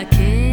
aquele.